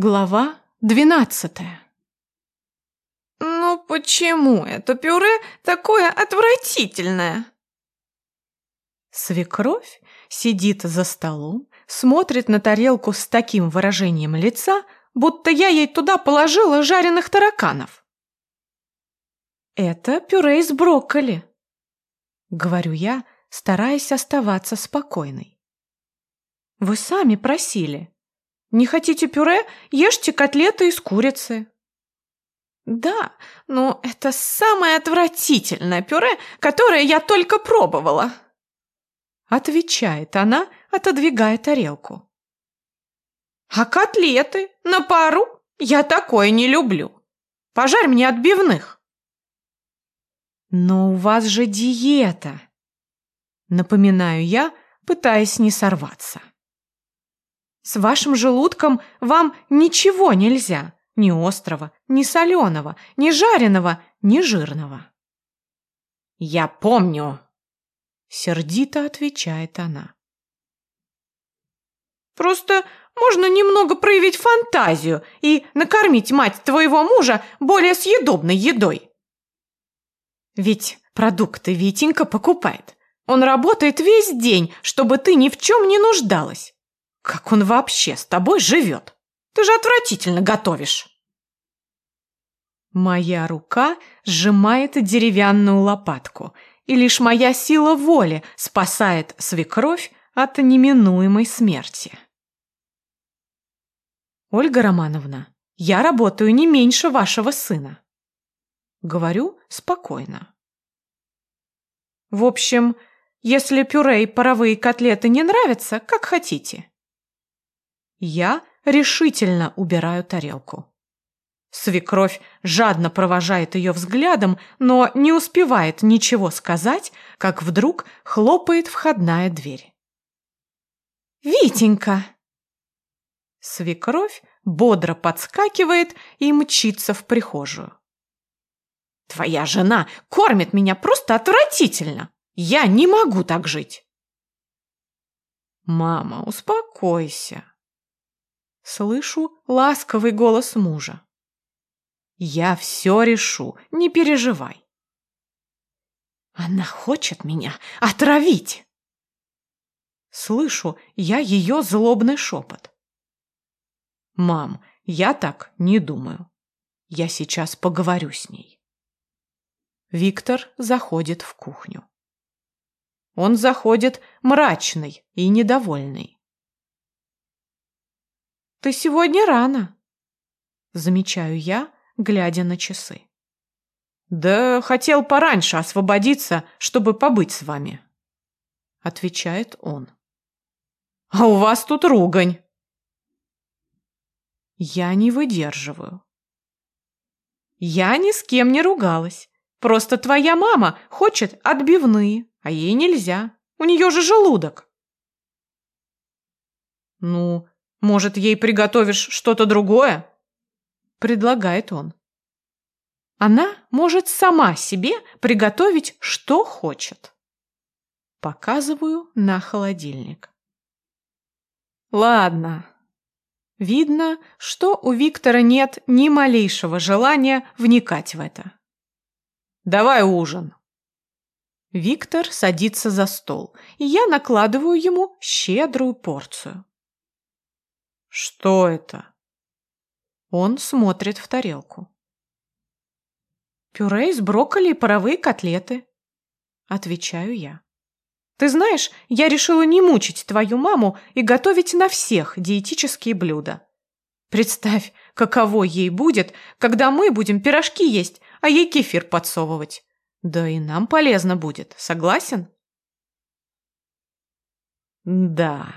Глава двенадцатая «Ну почему это пюре такое отвратительное?» Свекровь сидит за столом, смотрит на тарелку с таким выражением лица, будто я ей туда положила жареных тараканов. «Это пюре из брокколи», — говорю я, стараясь оставаться спокойной. «Вы сами просили». Не хотите пюре? Ешьте котлеты из курицы. Да, но это самое отвратительное пюре, которое я только пробовала. Отвечает она, отодвигая тарелку. А котлеты на пару? Я такое не люблю. Пожарь мне отбивных. Но у вас же диета. Напоминаю я, пытаясь не сорваться. С вашим желудком вам ничего нельзя. Ни острого, ни соленого, ни жареного, ни жирного. «Я помню», — сердито отвечает она. «Просто можно немного проявить фантазию и накормить мать твоего мужа более съедобной едой». Ведь продукты Витенька покупает. Он работает весь день, чтобы ты ни в чем не нуждалась. Как он вообще с тобой живет? Ты же отвратительно готовишь. Моя рука сжимает деревянную лопатку, и лишь моя сила воли спасает свекровь от неминуемой смерти. Ольга Романовна, я работаю не меньше вашего сына. Говорю спокойно. В общем, если пюре и паровые котлеты не нравятся, как хотите. Я решительно убираю тарелку. Свекровь жадно провожает ее взглядом, но не успевает ничего сказать, как вдруг хлопает входная дверь. «Витенька!» Свекровь бодро подскакивает и мчится в прихожую. «Твоя жена кормит меня просто отвратительно! Я не могу так жить!» «Мама, успокойся!» Слышу ласковый голос мужа. Я все решу, не переживай. Она хочет меня отравить. Слышу я ее злобный шепот. Мам, я так не думаю. Я сейчас поговорю с ней. Виктор заходит в кухню. Он заходит мрачный и недовольный. Ты сегодня рано, замечаю я, глядя на часы. Да хотел пораньше освободиться, чтобы побыть с вами, отвечает он. А у вас тут ругань. Я не выдерживаю. Я ни с кем не ругалась. Просто твоя мама хочет отбивные, а ей нельзя. У нее же желудок. Ну, может, ей приготовишь что-то другое? Предлагает он. Она может сама себе приготовить, что хочет. Показываю на холодильник. Ладно. Видно, что у Виктора нет ни малейшего желания вникать в это. Давай ужин. Виктор садится за стол, и я накладываю ему щедрую порцию. Что это? Он смотрит в тарелку. Пюре из брокколи и паровые котлеты. Отвечаю я. Ты знаешь, я решила не мучить твою маму и готовить на всех диетические блюда. Представь, каково ей будет, когда мы будем пирожки есть, а ей кефир подсовывать. Да и нам полезно будет, согласен? Да.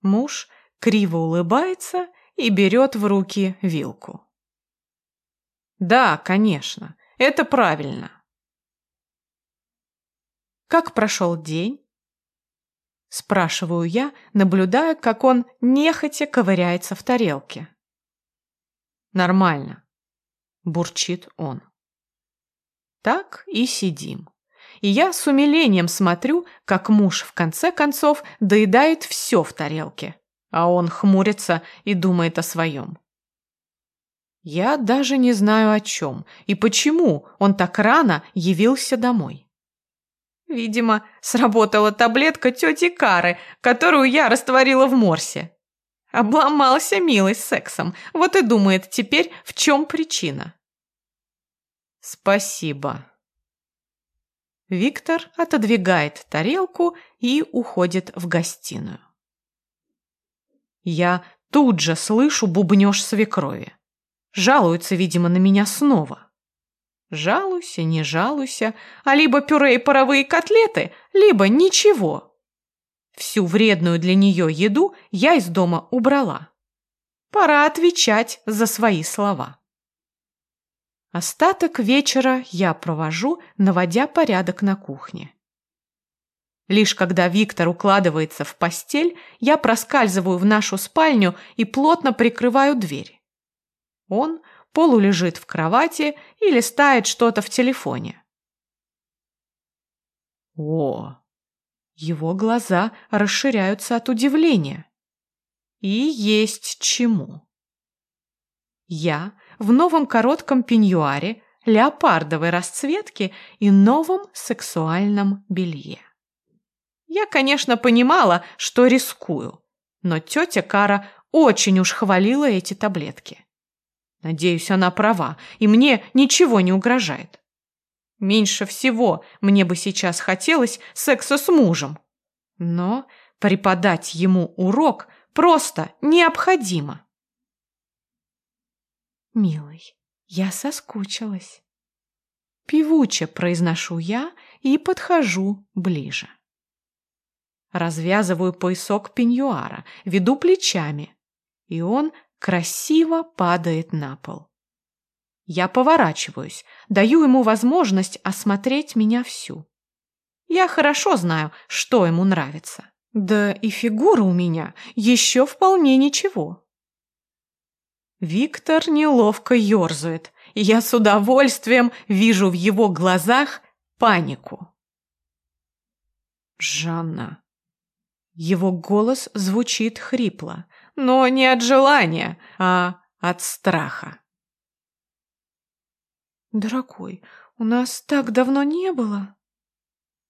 Муж криво улыбается и берет в руки вилку. Да, конечно, это правильно. Как прошел день? Спрашиваю я, наблюдая, как он нехотя ковыряется в тарелке. Нормально, бурчит он. Так и сидим. И я с умилением смотрю, как муж в конце концов доедает все в тарелке, А он хмурится и думает о своем. Я даже не знаю о чем и почему он так рано явился домой. Видимо, сработала таблетка тети Кары, которую я растворила в морсе. Обломался милый с сексом, вот и думает теперь, в чем причина. Спасибо. Виктор отодвигает тарелку и уходит в гостиную. Я тут же слышу бубнёж свекрови. Жалуется, видимо, на меня снова. Жалуйся, не жалуйся, а либо пюре и паровые котлеты, либо ничего. Всю вредную для нее еду я из дома убрала. Пора отвечать за свои слова. Остаток вечера я провожу, наводя порядок на кухне. Лишь когда Виктор укладывается в постель, я проскальзываю в нашу спальню и плотно прикрываю дверь. Он полулежит в кровати и листает что-то в телефоне. О! Его глаза расширяются от удивления. И есть чему. Я в новом коротком пеньюаре, леопардовой расцветки и новом сексуальном белье. Я, конечно, понимала, что рискую, но тетя Кара очень уж хвалила эти таблетки. Надеюсь, она права, и мне ничего не угрожает. Меньше всего мне бы сейчас хотелось секса с мужем. Но преподать ему урок просто необходимо. Милый, я соскучилась. Певуче произношу я и подхожу ближе. Развязываю поясок пеньюара, веду плечами, и он красиво падает на пол. Я поворачиваюсь, даю ему возможность осмотреть меня всю. Я хорошо знаю, что ему нравится. Да и фигура у меня еще вполне ничего. Виктор неловко ерзает, и я с удовольствием вижу в его глазах панику. «Жанна». Его голос звучит хрипло но не от желания, а от страха. «Дорогой, у нас так давно не было».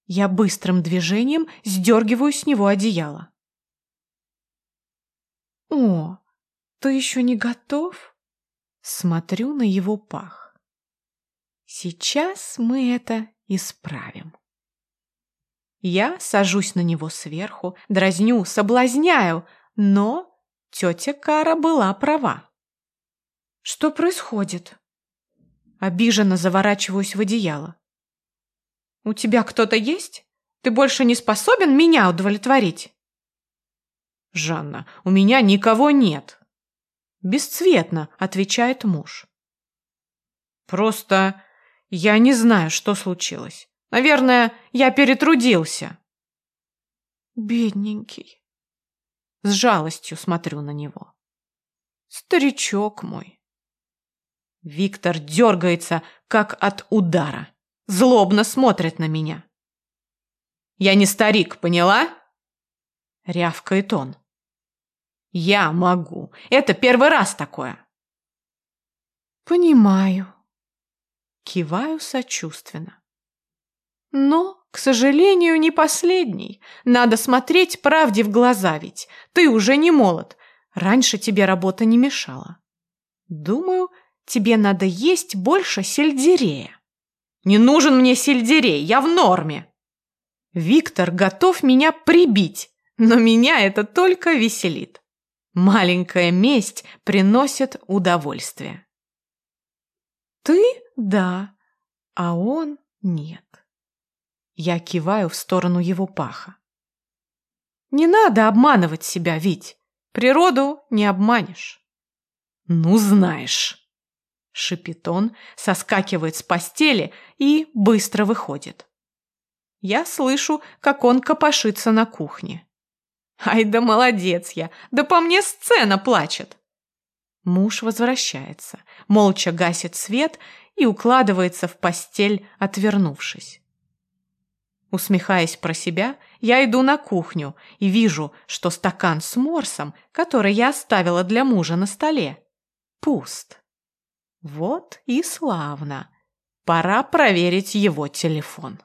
Я быстрым движением сдергиваю с него одеяло. «О, ты еще не готов?» Смотрю на его пах. «Сейчас мы это исправим». Я сажусь на него сверху, дразню, соблазняю, но Тетя Кара была права. Что происходит? Обиженно заворачиваюсь в одеяло. У тебя кто-то есть? Ты больше не способен меня удовлетворить? Жанна, у меня никого нет. Бесцветно, отвечает муж. Просто я не знаю, что случилось. Наверное, я перетрудился. Бедненький. С жалостью смотрю на него. Старичок мой. Виктор дергается, как от удара. Злобно смотрит на меня. Я не старик, поняла? Рявкает он. Я могу. Это первый раз такое. Понимаю. Киваю сочувственно. Но к сожалению, не последний. Надо смотреть правде в глаза ведь. Ты уже не молод. Раньше тебе работа не мешала. Думаю, тебе надо есть больше сельдерея. Не нужен мне сельдерей, я в норме. Виктор готов меня прибить, но меня это только веселит. Маленькая месть приносит удовольствие. Ты – да, а он – нет. Я киваю в сторону его паха. Не надо обманывать себя, Вить. Природу не обманешь. Ну, знаешь. Шипит он, соскакивает с постели и быстро выходит. Я слышу, как он копошится на кухне. Ай да молодец я, да по мне сцена плачет. Муж возвращается, молча гасит свет и укладывается в постель, отвернувшись. Усмехаясь про себя, я иду на кухню и вижу, что стакан с морсом, который я оставила для мужа на столе, пуст. Вот и славно. Пора проверить его телефон.